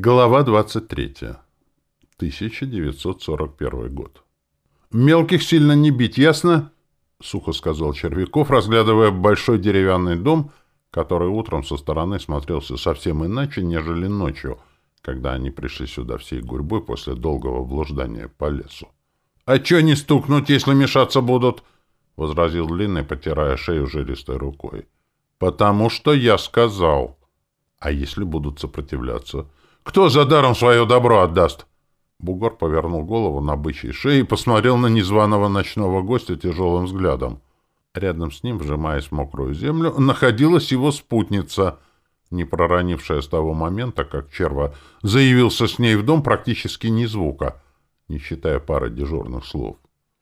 Глава 23. 1941 год. «Мелких сильно не бить, ясно?» — сухо сказал Червяков, разглядывая большой деревянный дом, который утром со стороны смотрелся совсем иначе, нежели ночью, когда они пришли сюда всей гурьбой после долгого блуждания по лесу. «А чё не стукнуть, если мешаться будут?» — возразил Длинный, потирая шею жилистой рукой. «Потому что я сказал. А если будут сопротивляться?» Кто за даром свое добро отдаст? Бугор повернул голову на бычьей шее и посмотрел на незваного ночного гостя тяжелым взглядом. Рядом с ним, вжимаясь в мокрую землю, находилась его спутница, не проронившая с того момента, как Черва заявился с ней в дом практически ни звука, не считая пары дежурных слов.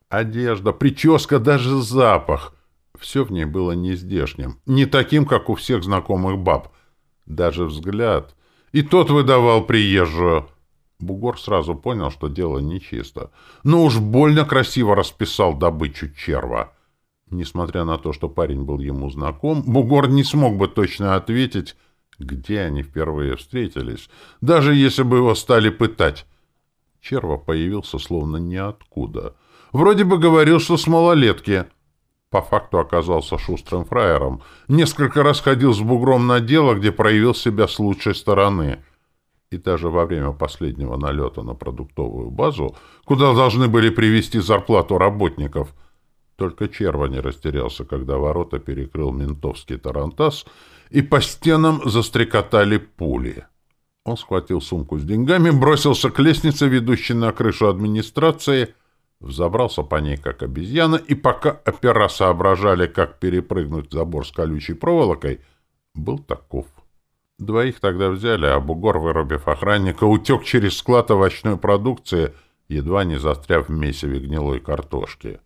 Одежда, прическа, даже запах — все в ней было нездешним, не таким, как у всех знакомых баб. Даже взгляд — и тот выдавал приезжую. Бугор сразу понял, что дело нечисто. Но уж больно красиво расписал добычу черва. Несмотря на то, что парень был ему знаком, Бугор не смог бы точно ответить, где они впервые встретились, даже если бы его стали пытать. Черва появился словно ниоткуда. Вроде бы говорил, что с малолетки — по факту оказался шустрым фраером, несколько раз ходил с бугром на дело, где проявил себя с лучшей стороны. И даже во время последнего налета на продуктовую базу, куда должны были привезти зарплату работников, только черва не растерялся, когда ворота перекрыл ментовский тарантас, и по стенам застрекотали пули. Он схватил сумку с деньгами, бросился к лестнице, ведущей на крышу администрации — Взобрался по ней, как обезьяна, и пока опера соображали, как перепрыгнуть забор с колючей проволокой, был таков. Двоих тогда взяли, а бугор, вырубив охранника, утек через склад овощной продукции, едва не застряв в месиве гнилой картошки.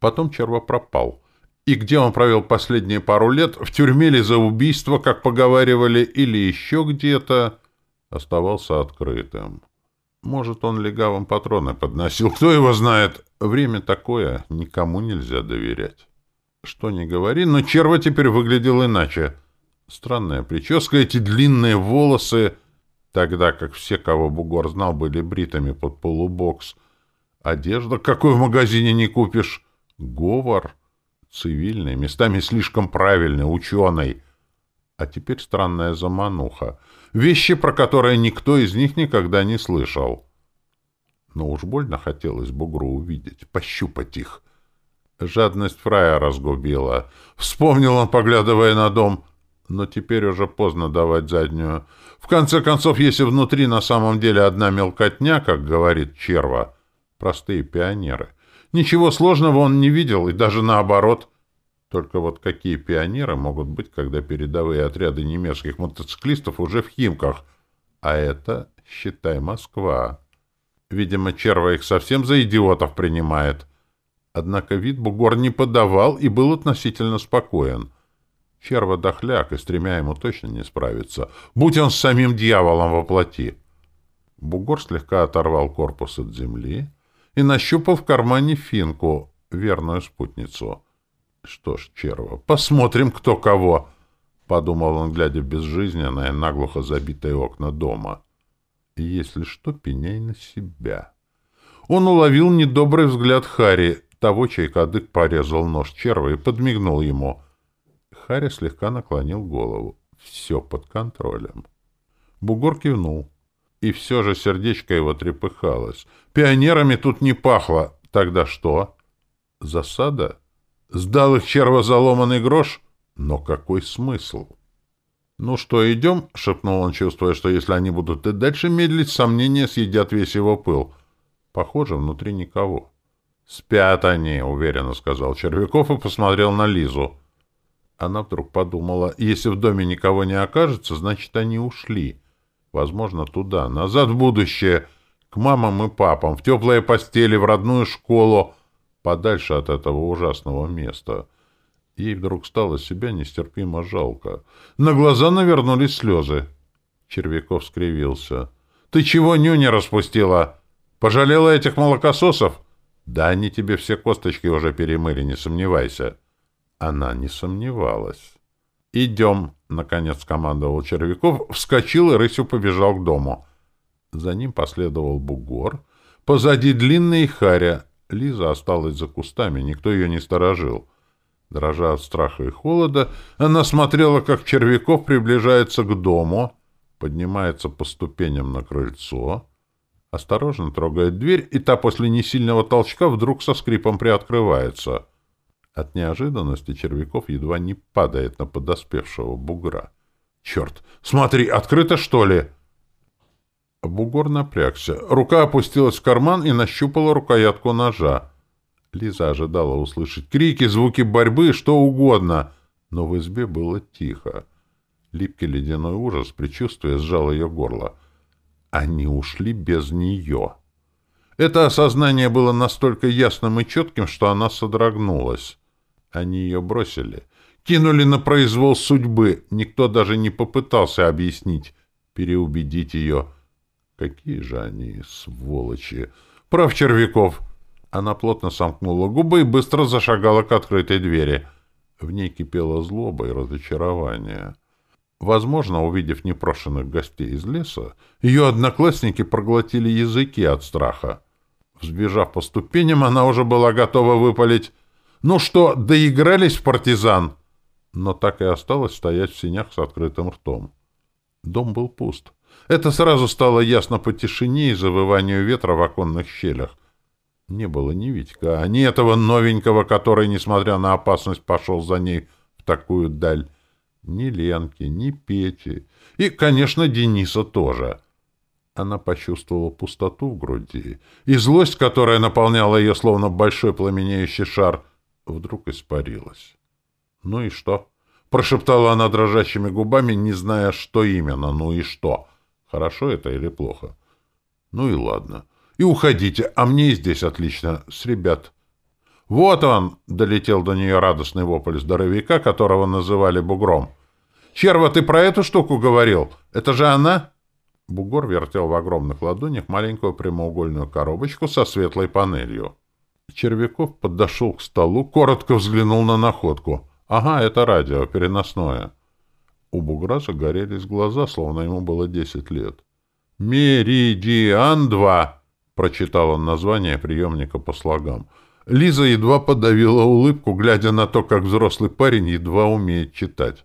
Потом Черва пропал. И где он провел последние пару лет, в тюрьме ли за убийство, как поговаривали, или еще где-то, оставался открытым. Может, он легавым патроны подносил. Кто его знает? Время такое, никому нельзя доверять. Что ни говори, но черва теперь выглядел иначе. Странная прическа, эти длинные волосы, тогда как все, кого Бугор знал, были бритыми под полубокс. Одежда, какой в магазине не купишь. Говор цивильный, местами слишком правильный, ученый. А теперь странная замануха. Вещи, про которые никто из них никогда не слышал. Но уж больно хотелось бугру увидеть, пощупать их. Жадность фрая разгубила. Вспомнил он, поглядывая на дом. Но теперь уже поздно давать заднюю. В конце концов, если внутри на самом деле одна мелкотня, как говорит Черва, простые пионеры, ничего сложного он не видел, и даже наоборот — только вот какие пионеры могут быть, когда передовые отряды немецких мотоциклистов уже в Химках? А это, считай, Москва. Видимо, Черва их совсем за идиотов принимает. Однако вид бугор не подавал и был относительно спокоен. Черва дохляк, и с тремя ему точно не справится. Будь он с самим дьяволом во плоти. Бугор слегка оторвал корпус от земли и нащупал в кармане финку, верную спутницу — что ж, Черва, посмотрим, кто кого, — подумал он, глядя в безжизненное, наглухо забитое окна дома. Если что, пеняй на себя. Он уловил недобрый взгляд Хари, того, чей кадык порезал нож черва, и подмигнул ему. Харри слегка наклонил голову. Все под контролем. Бугор кивнул. И все же сердечко его трепыхалось. Пионерами тут не пахло. Тогда что? Засада? Сдал их черва заломанный грош? Но какой смысл? «Ну что, идем?» — шепнул он, чувствуя, что если они будут и дальше медлить, сомнения съедят весь его пыл. Похоже, внутри никого. «Спят они», — уверенно сказал Червяков и посмотрел на Лизу. Она вдруг подумала, если в доме никого не окажется, значит, они ушли. Возможно, туда, назад в будущее, к мамам и папам, в теплые постели, в родную школу, подальше от этого ужасного места. Ей вдруг стало себя нестерпимо жалко. На глаза навернулись слезы. Червяков скривился. — Ты чего нюня распустила? Пожалела этих молокососов? — Да они тебе все косточки уже перемыли, не сомневайся. Она не сомневалась. — Идем, Наконец командовал Червяков, вскочил и рысью побежал к дому. За ним последовал бугор. Позади длинный харя. Лиза осталась за кустами, никто ее не сторожил. Дрожа от страха и холода, она смотрела, как Червяков приближается к дому, поднимается по ступеням на крыльцо, осторожно трогает дверь, и та после несильного толчка вдруг со скрипом приоткрывается. От неожиданности Червяков едва не падает на подоспевшего бугра. «Черт! Смотри, открыто, что ли?» Бугор напрягся. Рука опустилась в карман и нащупала рукоятку ножа. Лиза ожидала услышать крики, звуки борьбы, что угодно, но в избе было тихо. Липкий ледяной ужас, предчувствие, сжал ее горло. Они ушли без нее. Это осознание было настолько ясным и четким, что она содрогнулась. Они ее бросили. Кинули на произвол судьбы. Никто даже не попытался объяснить, переубедить ее. Какие же они сволочи! Прав Червяков! Она плотно сомкнула губы и быстро зашагала к открытой двери. В ней кипела злоба и разочарование. Возможно, увидев непрошенных гостей из леса, ее одноклассники проглотили языки от страха. Взбежав по ступеням, она уже была готова выпалить «Ну что, доигрались в партизан?» Но так и осталось стоять в синях с открытым ртом. Дом был пуст. Это сразу стало ясно по тишине и завыванию ветра в оконных щелях. Не было ни Витька, ни этого новенького, который, несмотря на опасность, пошел за ней в такую даль. Ни Ленки, ни Пети. И, конечно, Дениса тоже. Она почувствовала пустоту в груди, и злость, которая наполняла ее словно большой пламенеющий шар, вдруг испарилась. «Ну и что?» — прошептала она дрожащими губами, не зная, что именно. «Ну и что? Хорошо это или плохо?» «Ну и ладно. И уходите, а мне здесь отлично, с ребят». «Вот он!» — долетел до нее радостный вопль здоровяка, которого называли Бугром. «Черва, ты про эту штуку говорил? Это же она?» Бугор вертел в огромных ладонях маленькую прямоугольную коробочку со светлой панелью. Червяков подошел к столу, коротко взглянул на находку. «Ага, это радио, переносное». У бугра загорелись глаза, словно ему было десять лет. «Меридиан-2», — прочитал он название приемника по слогам. Лиза едва подавила улыбку, глядя на то, как взрослый парень едва умеет читать.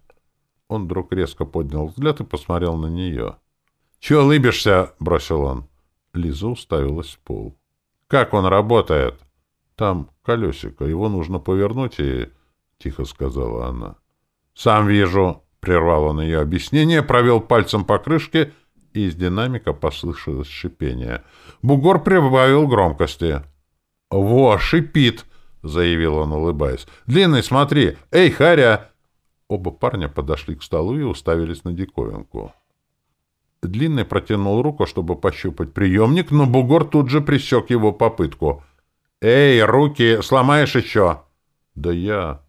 Он вдруг резко поднял взгляд и посмотрел на нее. — Чего лыбишься? — бросил он. Лиза уставилась в пол. — Как он работает? — Там колесико, его нужно повернуть и... — тихо сказала она. — Сам вижу, — прервал он ее объяснение, провел пальцем по крышке, и из динамика послышалось шипение. Бугор прибавил громкости. — Во, шипит! — заявил он, улыбаясь. — Длинный, смотри! Эй, Харя! Оба парня подошли к столу и уставились на диковинку. Длинный протянул руку, чтобы пощупать приемник, но бугор тут же пресек его попытку. «Эй, руки, сломаешь еще?» «Да я...»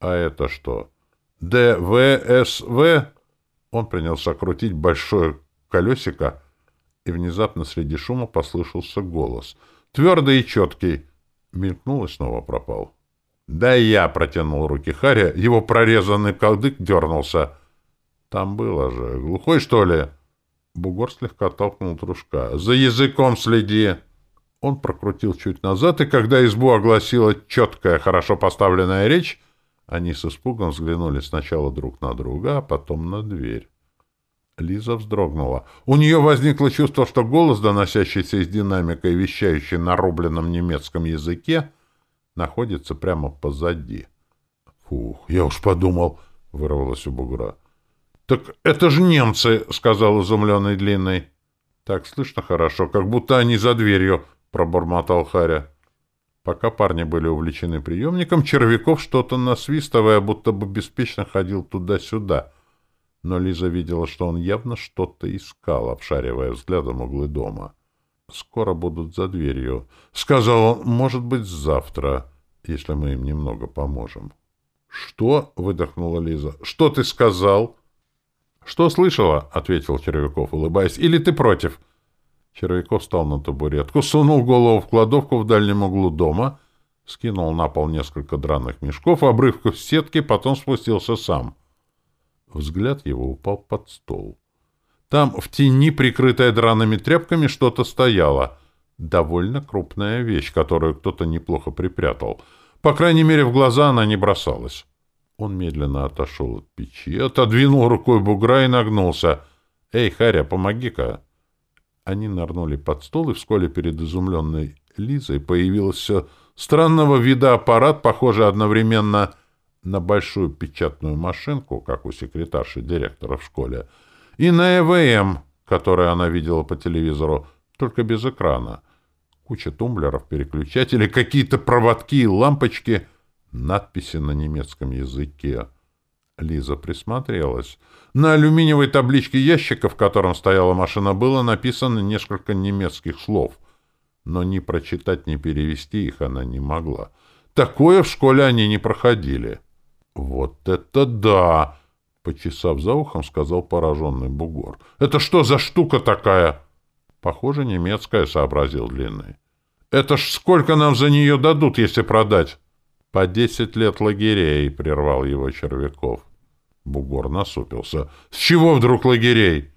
«А это что?» «ДВСВ?» Он принялся крутить большое колесико, и внезапно среди шума послышался голос. Твердый и четкий. Мелькнул и снова пропал. «Да я!» — протянул руки Харя, его прорезанный калдык дернулся. «Там было же. Глухой, что ли?» Бугор слегка толкнул дружка. «За языком следи!» Он прокрутил чуть назад, и когда избу огласила четкая, хорошо поставленная речь, они с испугом взглянули сначала друг на друга, а потом на дверь. Лиза вздрогнула. У нее возникло чувство, что голос, доносящийся из динамика и вещающий на рубленном немецком языке, находится прямо позади. «Фух, я уж подумал», — вырвалось у бугра. «Так это же немцы», — сказал изумленный длинный. «Так слышно хорошо, как будто они за дверью», — пробормотал Харя. Пока парни были увлечены приемником, Червяков что-то насвистывая, будто бы беспечно ходил туда-сюда. Но Лиза видела, что он явно что-то искал, обшаривая взглядом углы дома. «Скоро будут за дверью», — сказал он, — «может быть, завтра, если мы им немного поможем». «Что?» — выдохнула Лиза. «Что ты сказал?» «Что слышала?» — ответил Червяков, улыбаясь. «Или ты против?» Червяков встал на табуретку, сунул голову в кладовку в дальнем углу дома, скинул на пол несколько драных мешков, обрывков сетки, потом спустился сам. Взгляд его упал под стол. Там в тени, прикрытая драными тряпками, что-то стояло. Довольно крупная вещь, которую кто-то неплохо припрятал. По крайней мере, в глаза она не бросалась. Он медленно отошел от печи, отодвинул рукой бугра и нагнулся. «Эй, Харя, помоги-ка!» Они нырнули под стол, и вскоре перед изумленной Лизой появился странного вида аппарат, похожий одновременно на большую печатную машинку, как у секретарши директора в школе, и на ЭВМ, который она видела по телевизору, только без экрана. Куча тумблеров, переключателей, какие-то проводки и лампочки, надписи на немецком языке. Лиза присмотрелась. На алюминиевой табличке ящика, в котором стояла машина, было написано несколько немецких слов, но ни прочитать, ни перевести их она не могла. Такое в школе они не проходили. «Вот это да!» — почесав за ухом, сказал пораженный бугор. «Это что за штука такая?» «Похоже, немецкая», — сообразил Длинный. «Это ж сколько нам за нее дадут, если продать?» «По десять лет лагерей», — прервал его Червяков. Бугор насупился. «С чего вдруг лагерей?»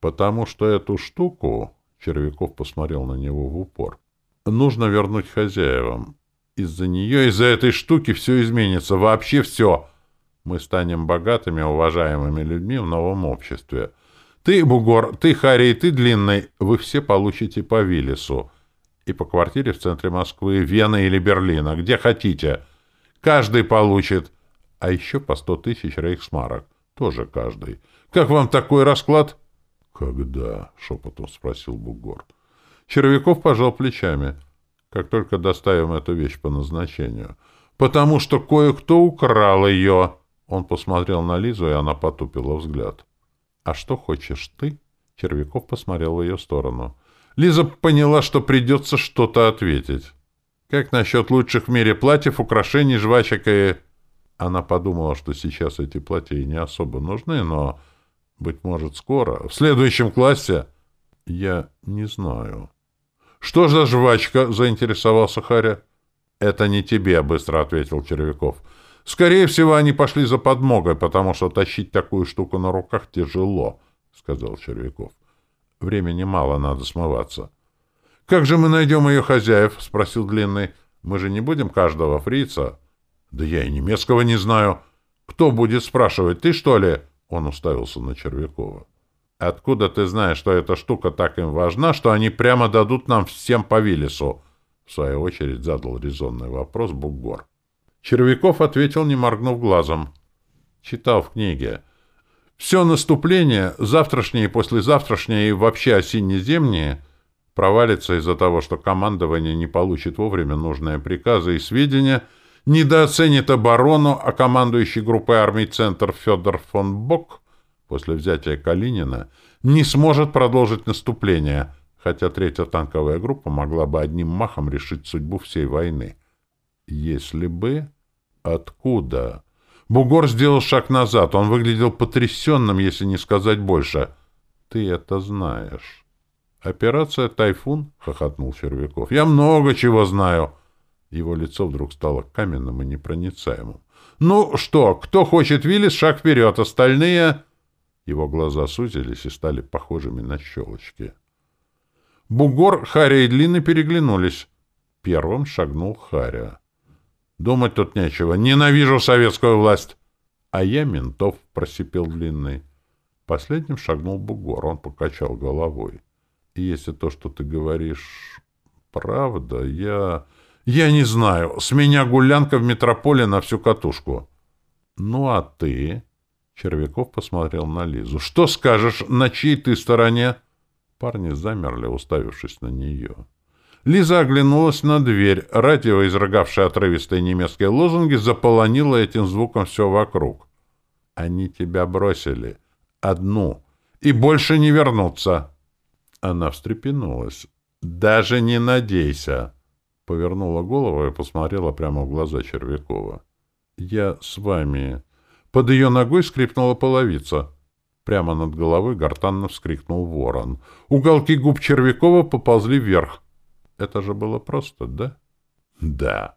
«Потому что эту штуку...» — Червяков посмотрел на него в упор. «Нужно вернуть хозяевам. Из-за нее, из-за этой штуки все изменится. Вообще все. Мы станем богатыми, уважаемыми людьми в новом обществе. Ты, Бугор, ты, Харри и ты, Длинный, вы все получите по Виллису. И по квартире в центре Москвы, Вены или Берлина, где хотите. Каждый получит. А еще по сто тысяч рейхсмарок. Тоже каждый. Как вам такой расклад? Когда? Шепотом спросил Бугор. Червяков пожал плечами. Как только доставим эту вещь по назначению. Потому что кое-кто украл ее. Он посмотрел на Лизу, и она потупила взгляд. «А что хочешь ты?» Червяков посмотрел в ее сторону. Лиза поняла, что придется что-то ответить. «Как насчет лучших в мире платьев, украшений, жвачек и...» Она подумала, что сейчас эти платья ей не особо нужны, но, быть может, скоро, в следующем классе... Я не знаю. «Что за жвачка?» — заинтересовался Харя. «Это не тебе», — быстро ответил Червяков. Скорее всего, они пошли за подмогой, потому что тащить такую штуку на руках тяжело, — сказал Червяков. — Времени мало, надо смываться. — Как же мы найдем ее хозяев? — спросил Длинный. — Мы же не будем каждого фрица. — Да я и немецкого не знаю. Кто будет спрашивать, ты что ли? Он уставился на Червякова. — Откуда ты знаешь, что эта штука так им важна, что они прямо дадут нам всем по Виллису? В свою очередь задал резонный вопрос Бугор. Червяков ответил, не моргнув глазом. Читал в книге. Все наступление, завтрашнее и послезавтрашнее, и вообще осенне-зимнее, провалится из-за того, что командование не получит вовремя нужные приказы и сведения, недооценит оборону, а командующий группой армий «Центр» Федор фон Бок после взятия Калинина не сможет продолжить наступление, хотя третья танковая группа могла бы одним махом решить судьбу всей войны. Если бы... Откуда? Бугор сделал шаг назад. Он выглядел потрясенным, если не сказать больше. Ты это знаешь. Операция «Тайфун»? — хохотнул Червяков. Я много чего знаю. Его лицо вдруг стало каменным и непроницаемым. «Ну что, кто хочет Виллис, шаг вперед, остальные...» Его глаза сузились и стали похожими на щелочки. Бугор, Харя и Длинный переглянулись. Первым шагнул Харя. Думать тут нечего. Ненавижу советскую власть. А я ментов, просипел длинный. Последним шагнул бугор. Он покачал головой. Если то, что ты говоришь, правда, я... Я не знаю. С меня гулянка в метрополе на всю катушку. Ну, а ты... Червяков посмотрел на Лизу. «Что скажешь, на чьей ты стороне?» Парни замерли, уставившись на нее. Лиза оглянулась на дверь. Радио, изрыгавшее отрывистые немецкие лозунги, заполонило этим звуком все вокруг. «Они тебя бросили. Одну. И больше не вернутся». Она встрепенулась. «Даже не надейся!» Повернула голову и посмотрела прямо в глаза Червякова. «Я с вами...» Под ее ногой скрипнула половица. Прямо над головой гортанно вскрикнул ворон. Уголки губ Червякова поползли вверх. Это же было просто, да? Да.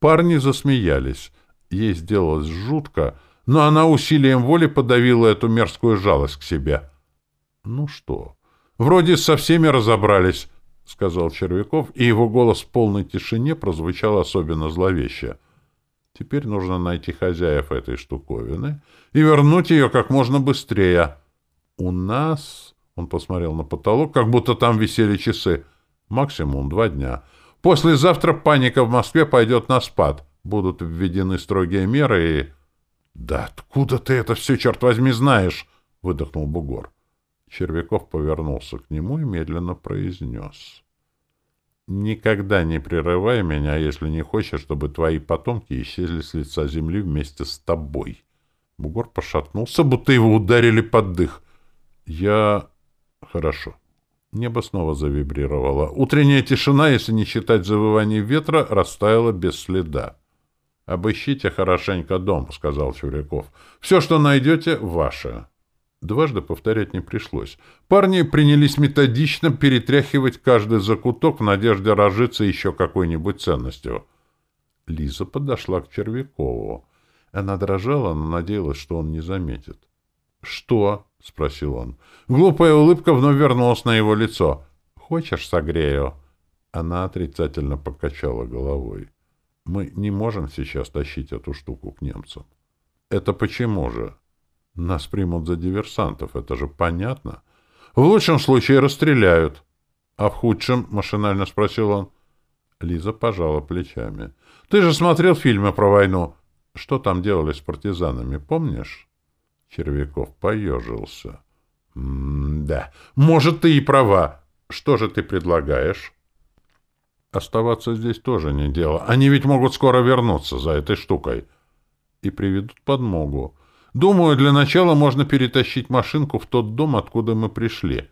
Парни засмеялись. Ей сделалось жутко, но она усилием воли подавила эту мерзкую жалость к себе. «Ну что, вроде со всеми разобрались», — сказал Червяков, и его голос в полной тишине прозвучал особенно зловеще. «Теперь нужно найти хозяев этой штуковины и вернуть ее как можно быстрее. У нас...» — он посмотрел на потолок, как будто там висели часы. «Максимум два дня. Послезавтра паника в Москве пойдет на спад. Будут введены строгие меры и...» «Да откуда ты это все, черт возьми, знаешь?» — выдохнул бугор. Червяков повернулся к нему и медленно произнес. «Никогда не прерывай меня, если не хочешь, чтобы твои потомки исчезли с лица земли вместе с тобой». Бугор пошатнулся, будто его ударили под дых. «Я... хорошо». Небо снова завибрировало. Утренняя тишина, если не считать завываний ветра, растаяла без следа. «Обыщите хорошенько дом», — сказал Чуряков. «Все, что найдете, ваше». Дважды повторять не пришлось. Парни принялись методично перетряхивать каждый закуток в надежде разжиться еще какой-нибудь ценностью. Лиза подошла к Червякову. Она дрожала, но надеялась, что он не заметит. «Что?» — спросил он. Глупая улыбка вновь вернулась на его лицо. «Хочешь, согрею?» Она отрицательно покачала головой. Мы не можем сейчас тащить эту штуку к немцам. Это почему же? Нас примут за диверсантов, это же понятно. В лучшем случае расстреляют. А в худшем, машинально спросил он. Лиза пожала плечами. Ты же смотрел фильмы про войну. Что там делали с партизанами, помнишь? Червяков поежился. «М-да, может, ты и права. Что же ты предлагаешь?» Оставаться здесь тоже не дело. Они ведь могут скоро вернуться за этой штукой. И приведут подмогу. Думаю, для начала можно перетащить машинку в тот дом, откуда мы пришли.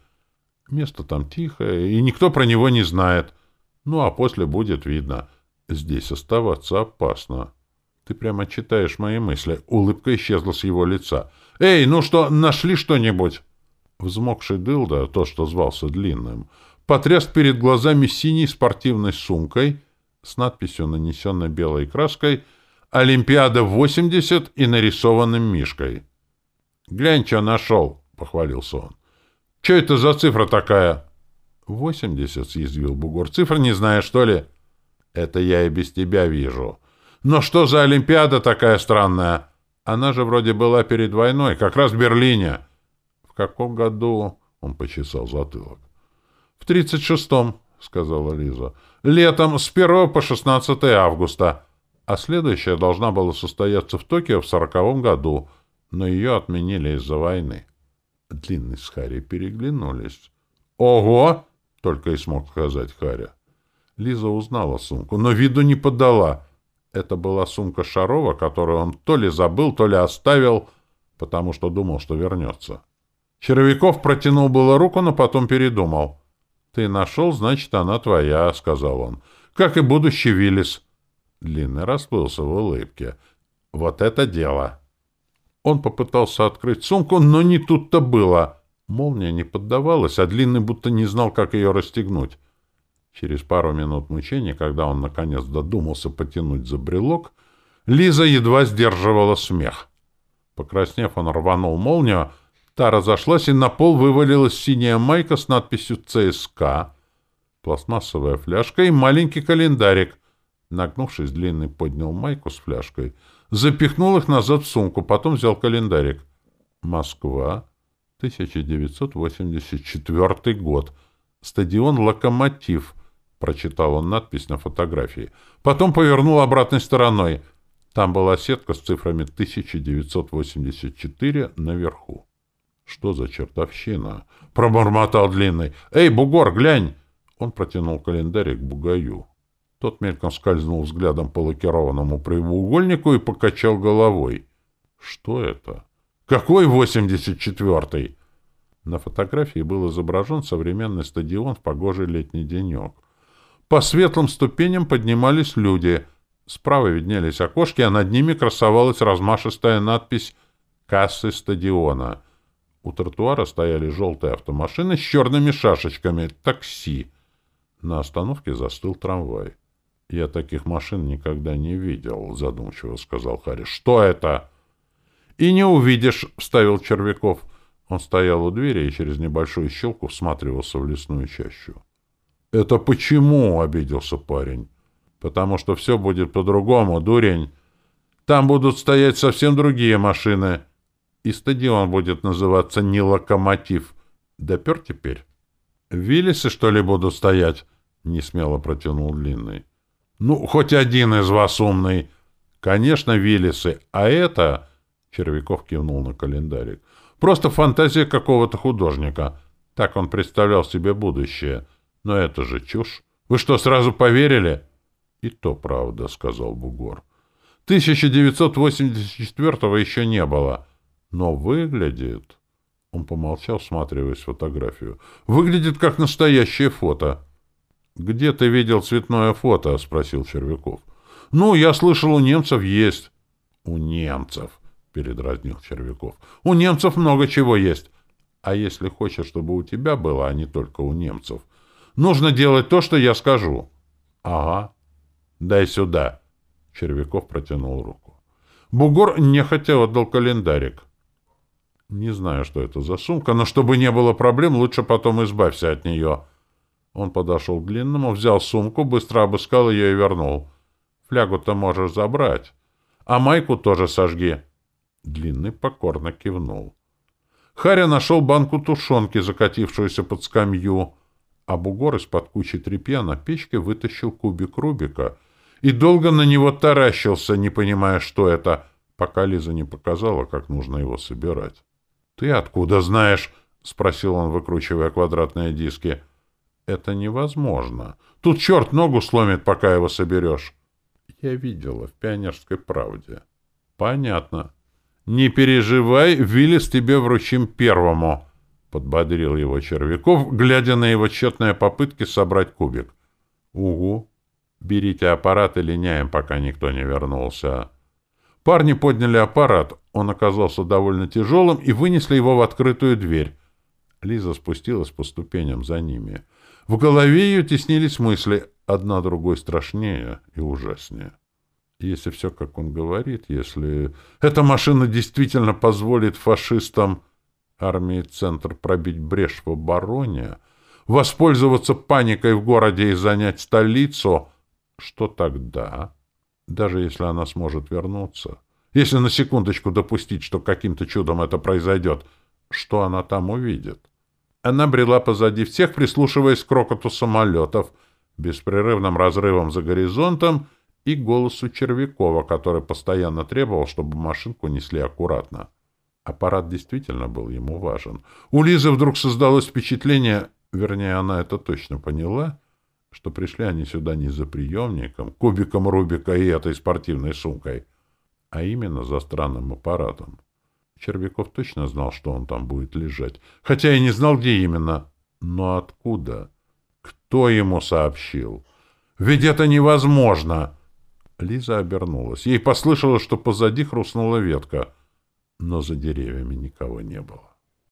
Место там тихое, и никто про него не знает. Ну, а после будет видно. Здесь оставаться опасно. Ты прямо читаешь мои мысли. Улыбка исчезла с его лица. «Эй, ну что, нашли что-нибудь?» Взмокший дылда, то, что звался длинным, потряс перед глазами синей спортивной сумкой с надписью, нанесенной белой краской «Олимпиада-80» и нарисованным мишкой. «Глянь, что нашел», — похвалился он. «Че это за цифра такая?» «Восемьдесят», — съязвил бугор. «Цифра не знаешь, что ли?» «Это я и без тебя вижу». «Но что за Олимпиада такая странная? Она же вроде была перед войной, как раз в Берлине». «В каком году?» — он почесал затылок. — В тридцать шестом, — сказала Лиза. — Летом с первого по шестнадцатое августа. А следующая должна была состояться в Токио в сороковом году, но ее отменили из-за войны. Длинный с Харри переглянулись. — Ого! — только и смог сказать Харри. Лиза узнала сумку, но виду не подала. Это была сумка Шарова, которую он то ли забыл, то ли оставил, потому что думал, что вернется. Червяков протянул было руку, но потом передумал. «Ты нашел, значит, она твоя», — сказал он. «Как и будущий Виллис». Длинный расплылся в улыбке. «Вот это дело!» Он попытался открыть сумку, но не тут-то было. Молния не поддавалась, а Длинный будто не знал, как ее расстегнуть. Через пару минут мучения, когда он наконец додумался потянуть за брелок, Лиза едва сдерживала смех. Покраснев, он рванул молнию, Та разошлась, и на пол вывалилась синяя майка с надписью «ЦСК», пластмассовая фляжка и маленький календарик. Нагнувшись, длинный поднял майку с фляжкой, запихнул их назад в сумку, потом взял календарик. Москва, 1984 год. Стадион «Локомотив», — прочитал он надпись на фотографии. Потом повернул обратной стороной. Там была сетка с цифрами 1984 наверху. «Что за чертовщина?» — пробормотал Длинный. «Эй, бугор, глянь!» Он протянул календарик Бугаю. Тот мельком скользнул взглядом по лакированному прямоугольнику и покачал головой. «Что это?» «Какой восемьдесят четвертый?» На фотографии был изображен современный стадион в погожий летний денек. По светлым ступеням поднимались люди. Справа виднелись окошки, а над ними красовалась размашистая надпись «Кассы стадиона». У тротуара стояли желтые автомашины с черными шашечками. Такси. На остановке застыл трамвай. «Я таких машин никогда не видел», — задумчиво сказал Харри. «Что это?» И не увидишь, — вставил Червяков. Он стоял у двери и через небольшую щелку всматривался в лесную чащу. — Это почему? — обиделся парень. — Потому что все будет по-другому, дурень. Там будут стоять совсем другие машины. И стадион будет называться не «Локомотив». Допер теперь? — Виллисы, что ли, будут стоять? — несмело протянул Длинный. — Ну, хоть один из вас умный. — Конечно, Виллисы. А это... — Червяков кивнул на календарик. — Просто фантазия какого-то художника. Так он представлял себе будущее. Но это же чушь. Вы что, сразу поверили? — И то правда, — сказал Бугор. 1984-го еще не было. Но выглядит... Он помолчал, всматриваясь в фотографию. «Выглядит как настоящее фото». «Где ты видел цветное фото?» — спросил Червяков. «Ну, я слышал, у немцев есть». «У немцев», — передразнил Червяков. «У немцев много чего есть. А если хочешь, чтобы у тебя было, а не только у немцев, нужно делать то, что я скажу». «Ага. Дай сюда». Червяков протянул руку. Бугор нехотя отдал календарик. Не знаю, что это за сумка, но чтобы не было проблем, лучше потом избавься от нее. Он подошел к длинному, взял сумку, быстро обыскал ее и вернул. Флягу-то можешь забрать. А майку тоже сожги. Длинный покорно кивнул. Харя нашел банку тушенки, закатившуюся под скамью, а бугор из-под кучи тряпья на печке вытащил кубик Рубика — и долго на него таращился, не понимая, что это, пока Лиза не показала, как нужно его собирать. — Ты откуда знаешь? — спросил он, выкручивая квадратные диски. — Это невозможно. Тут черт ногу сломит, пока его соберешь. — Я видела в «Пионерской правде». — Понятно. — Не переживай, Виллис тебе вручим первому, — подбодрил его Червяков, глядя на его тщетные попытки собрать кубик. — Угу. Берите аппарат и линяем, пока никто не вернулся. Парни подняли аппарат. Он оказался довольно тяжелым и вынесли его в открытую дверь. Лиза спустилась по ступеням за ними. В голове ее теснились мысли, одна другой страшнее и ужаснее. Если все, как он говорит, если эта машина действительно позволит фашистам армии «Центр» пробить брешь в обороне, воспользоваться паникой в городе и занять столицу — что тогда, даже если она сможет вернуться, если на секундочку допустить, что каким-то чудом это произойдет, что она там увидит? Она брела позади всех, прислушиваясь к рокоту самолетов, беспрерывным разрывом за горизонтом и голосу Червякова, который постоянно требовал, чтобы машинку несли аккуратно. Аппарат действительно был ему важен. У Лизы вдруг создалось впечатление, вернее, она это точно поняла, что пришли они сюда не за приемником, кубиком Рубика и этой спортивной сумкой, а именно за странным аппаратом. Червяков точно знал, что он там будет лежать, хотя и не знал, где именно. Но откуда? Кто ему сообщил? Ведь это невозможно! Лиза обернулась. Ей послышалось, что позади хрустнула ветка, но за деревьями никого не было.